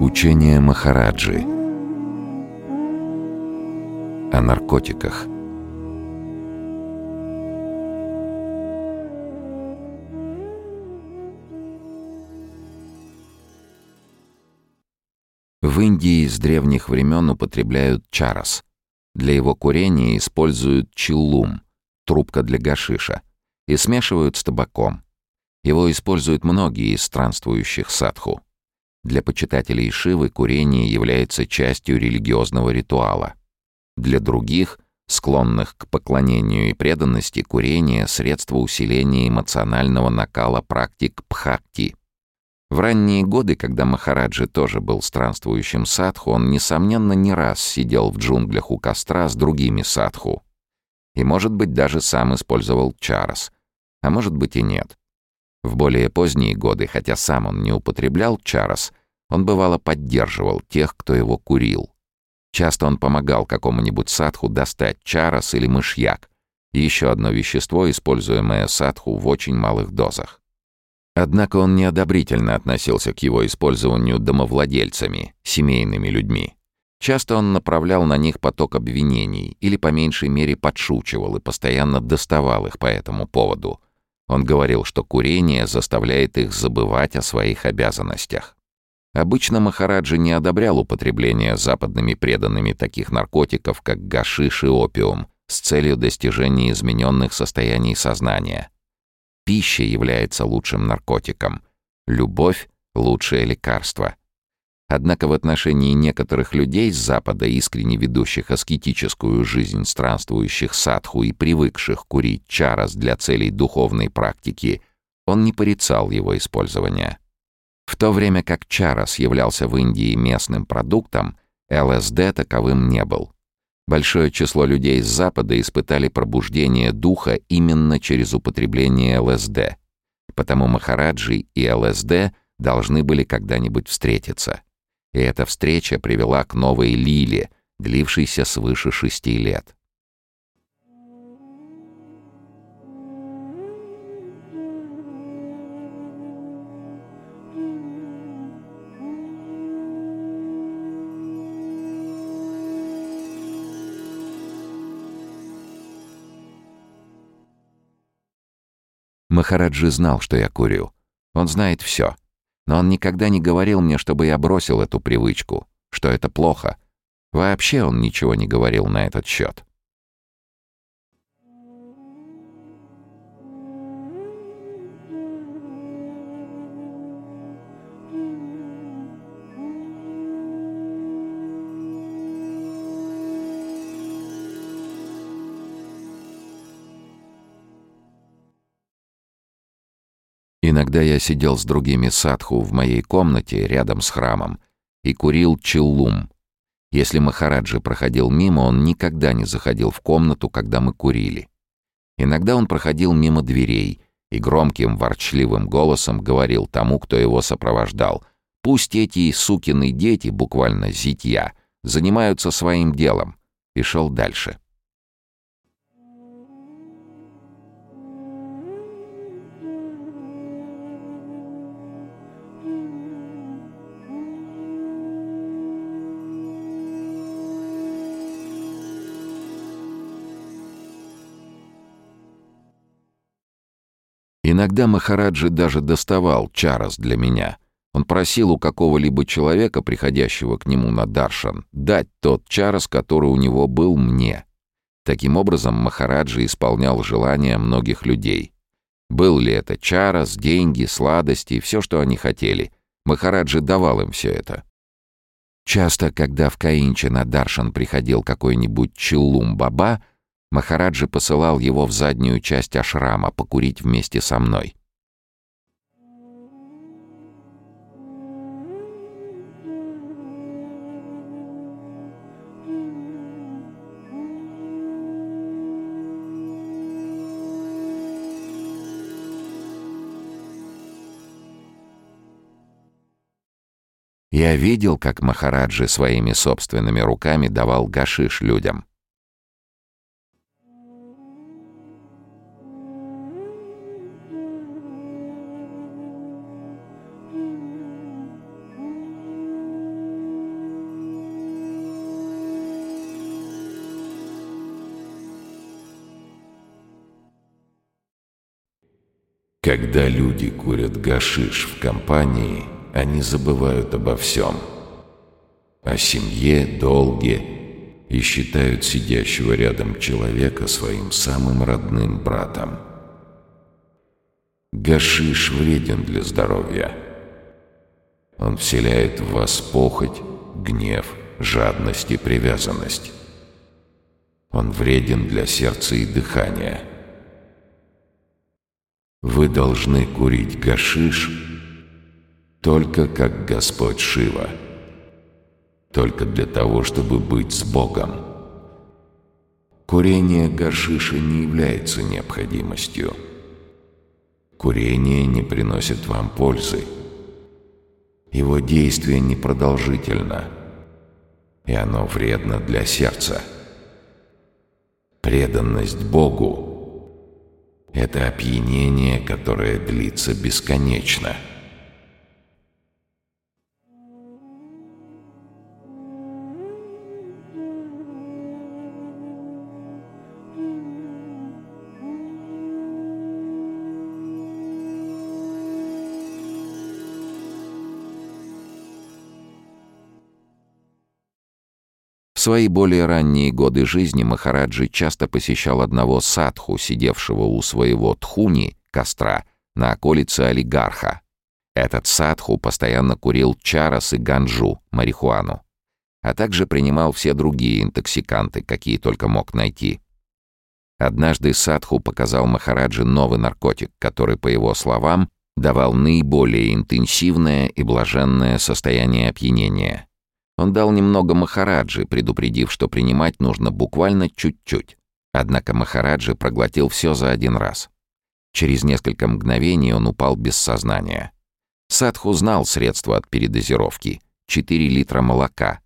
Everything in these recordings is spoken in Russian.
Учение Махараджи О наркотиках В Индии с древних времен употребляют чарас. Для его курения используют чиллум, трубка для гашиша, и смешивают с табаком. Его используют многие из странствующих садху. Для почитателей Шивы курение является частью религиозного ритуала. Для других, склонных к поклонению и преданности, курение — средство усиления эмоционального накала практик пхакти. В ранние годы, когда Махараджи тоже был странствующим садху, он, несомненно, не раз сидел в джунглях у костра с другими садху. И, может быть, даже сам использовал чарас. А может быть и нет. В более поздние годы, хотя сам он не употреблял чарос, он бывало поддерживал тех, кто его курил. Часто он помогал какому-нибудь садху достать чарос или мышьяк, еще одно вещество, используемое садху в очень малых дозах. Однако он неодобрительно относился к его использованию домовладельцами, семейными людьми. Часто он направлял на них поток обвинений или по меньшей мере подшучивал и постоянно доставал их по этому поводу — он говорил, что курение заставляет их забывать о своих обязанностях. Обычно Махараджи не одобрял употребление западными преданными таких наркотиков, как гашиш и опиум, с целью достижения измененных состояний сознания. Пища является лучшим наркотиком. Любовь — лучшее лекарство. Однако в отношении некоторых людей с Запада, искренне ведущих аскетическую жизнь странствующих садху и привыкших курить чарас для целей духовной практики, он не порицал его использование. В то время как чарас являлся в Индии местным продуктом, ЛСД таковым не был. Большое число людей с Запада испытали пробуждение духа именно через употребление ЛСД. Потому Махараджи и ЛСД должны были когда-нибудь встретиться и эта встреча привела к новой лиле, длившейся свыше шести лет. Махараджи знал, что я курю. Он знает все. Но он никогда не говорил мне, чтобы я бросил эту привычку, что это плохо. Вообще он ничего не говорил на этот счет. Иногда я сидел с другими садху в моей комнате рядом с храмом и курил чиллум. Если Махараджи проходил мимо, он никогда не заходил в комнату, когда мы курили. Иногда он проходил мимо дверей и громким ворчливым голосом говорил тому, кто его сопровождал, «Пусть эти сукины дети, буквально зитья, занимаются своим делом», и шел дальше. Иногда Махараджи даже доставал чарас для меня. Он просил у какого-либо человека, приходящего к нему на даршан, дать тот чарас, который у него был мне. Таким образом, Махараджи исполнял желания многих людей. Был ли это чарас, деньги, сладости, все, что они хотели. Махараджи давал им все это. Часто, когда в Каинче на Даршан приходил какой-нибудь Чиллум-баба, Махараджи посылал его в заднюю часть ашрама покурить вместе со мной. Я видел, как Махараджи своими собственными руками давал гашиш людям. Когда люди курят гашиш в компании, они забывают обо всем. О семье, долге и считают сидящего рядом человека своим самым родным братом. Гашиш вреден для здоровья. Он вселяет в вас похоть, гнев, жадность и привязанность. Он вреден для сердца и дыхания. Вы должны курить гашиш только как Господь Шива. Только для того, чтобы быть с Богом. Курение гашиша не является необходимостью. Курение не приносит вам пользы. Его действие непродолжительно, и оно вредно для сердца. Преданность Богу это опьянение, которое длится бесконечно. В свои более ранние годы жизни Махараджи часто посещал одного садху, сидевшего у своего тхуни, костра, на околице Алигарха. Этот садху постоянно курил чарас и ганджу, марихуану, а также принимал все другие интоксиканты, какие только мог найти. Однажды садху показал Махараджи новый наркотик, который, по его словам, давал наиболее интенсивное и блаженное состояние опьянения — он дал немного Махараджи, предупредив, что принимать нужно буквально чуть-чуть. Однако Махараджи проглотил все за один раз. Через несколько мгновений он упал без сознания. Садху знал средства от передозировки — 4 литра молока.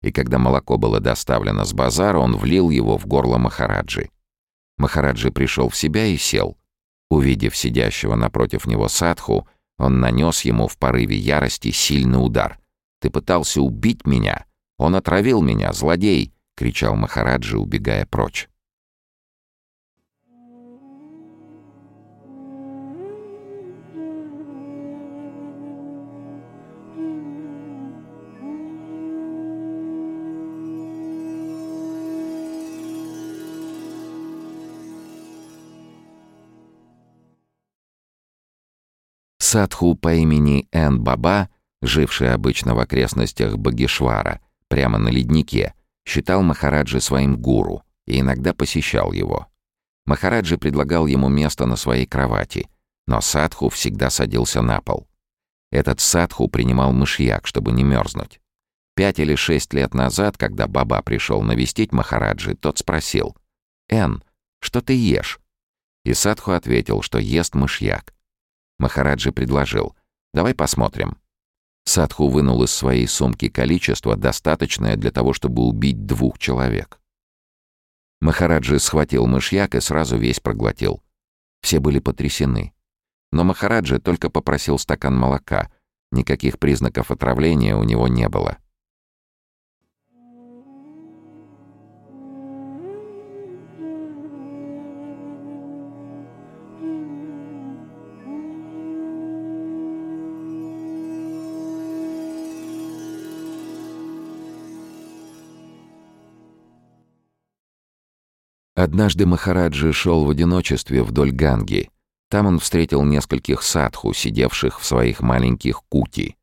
И когда молоко было доставлено с базара, он влил его в горло Махараджи. Махараджи пришел в себя и сел. Увидев сидящего напротив него Садху, он нанес ему в порыве ярости сильный удар. Ты пытался убить меня. Он отравил меня, злодей!» — кричал Махараджи, убегая прочь. Садху по имени Эн Баба живший обычно в окрестностях Багишвара, прямо на леднике, считал Махараджи своим гуру и иногда посещал его. Махараджи предлагал ему место на своей кровати, но садху всегда садился на пол. Этот садху принимал мышьяк, чтобы не мерзнуть. Пять или шесть лет назад, когда Баба пришел навестить Махараджи, тот спросил, «Эн, что ты ешь?» И садху ответил, что ест мышьяк. Махараджи предложил, «Давай посмотрим, Садху вынул из своей сумки количество, достаточное для того, чтобы убить двух человек. Махараджи схватил мышьяк и сразу весь проглотил. Все были потрясены. Но Махараджи только попросил стакан молока. Никаких признаков отравления у него не было. Однажды Махараджи шел в одиночестве вдоль Ганги. Там он встретил нескольких садху, сидевших в своих маленьких кути.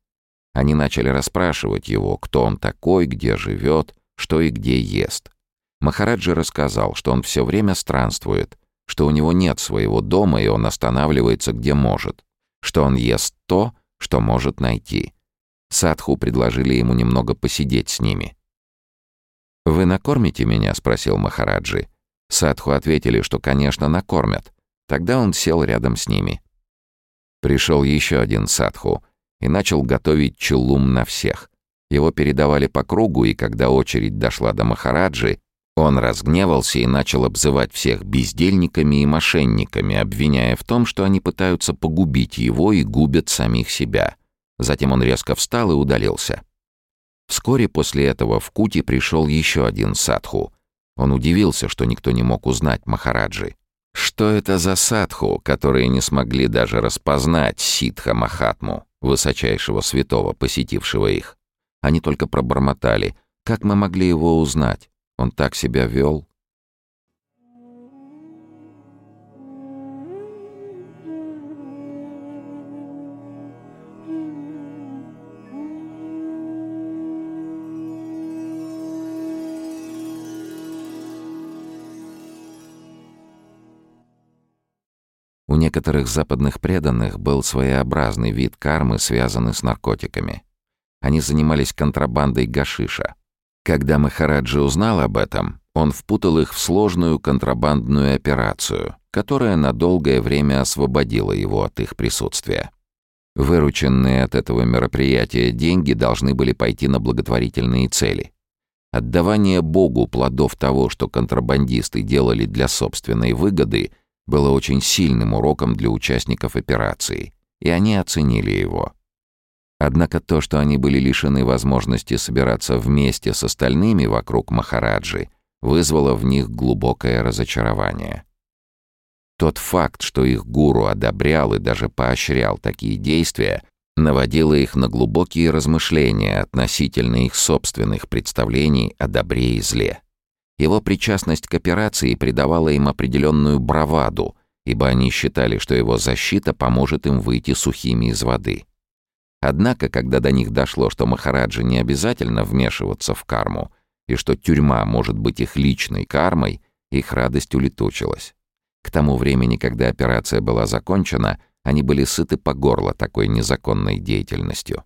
Они начали расспрашивать его, кто он такой, где живет, что и где ест. Махараджи рассказал, что он все время странствует, что у него нет своего дома и он останавливается где может, что он ест то, что может найти. Садху предложили ему немного посидеть с ними. «Вы накормите меня?» — спросил Махараджи. Садху ответили, что, конечно, накормят. Тогда он сел рядом с ними. Пришел еще один садху и начал готовить чулум на всех. Его передавали по кругу, и когда очередь дошла до Махараджи, он разгневался и начал обзывать всех бездельниками и мошенниками, обвиняя в том, что они пытаются погубить его и губят самих себя. Затем он резко встал и удалился. Вскоре после этого в Кути пришел еще один садху — он удивился, что никто не мог узнать Махараджи. Что это за садху, которые не смогли даже распознать ситха Махатму, высочайшего святого, посетившего их? Они только пробормотали. Как мы могли его узнать? Он так себя вел. У некоторых западных преданных был своеобразный вид кармы, связанный с наркотиками. Они занимались контрабандой гашиша. Когда Махараджи узнал об этом, он впутал их в сложную контрабандную операцию, которая на долгое время освободила его от их присутствия. Вырученные от этого мероприятия деньги должны были пойти на благотворительные цели. Отдавание Богу плодов того, что контрабандисты делали для собственной выгоды – было очень сильным уроком для участников операции, и они оценили его. Однако то, что они были лишены возможности собираться вместе с остальными вокруг Махараджи, вызвало в них глубокое разочарование. Тот факт, что их гуру одобрял и даже поощрял такие действия, наводило их на глубокие размышления относительно их собственных представлений о добре и зле. Его причастность к операции придавала им определенную браваду, ибо они считали, что его защита поможет им выйти сухими из воды. Однако, когда до них дошло, что Махараджи не обязательно вмешиваться в карму, и что тюрьма может быть их личной кармой, их радость улетучилась. К тому времени, когда операция была закончена, они были сыты по горло такой незаконной деятельностью.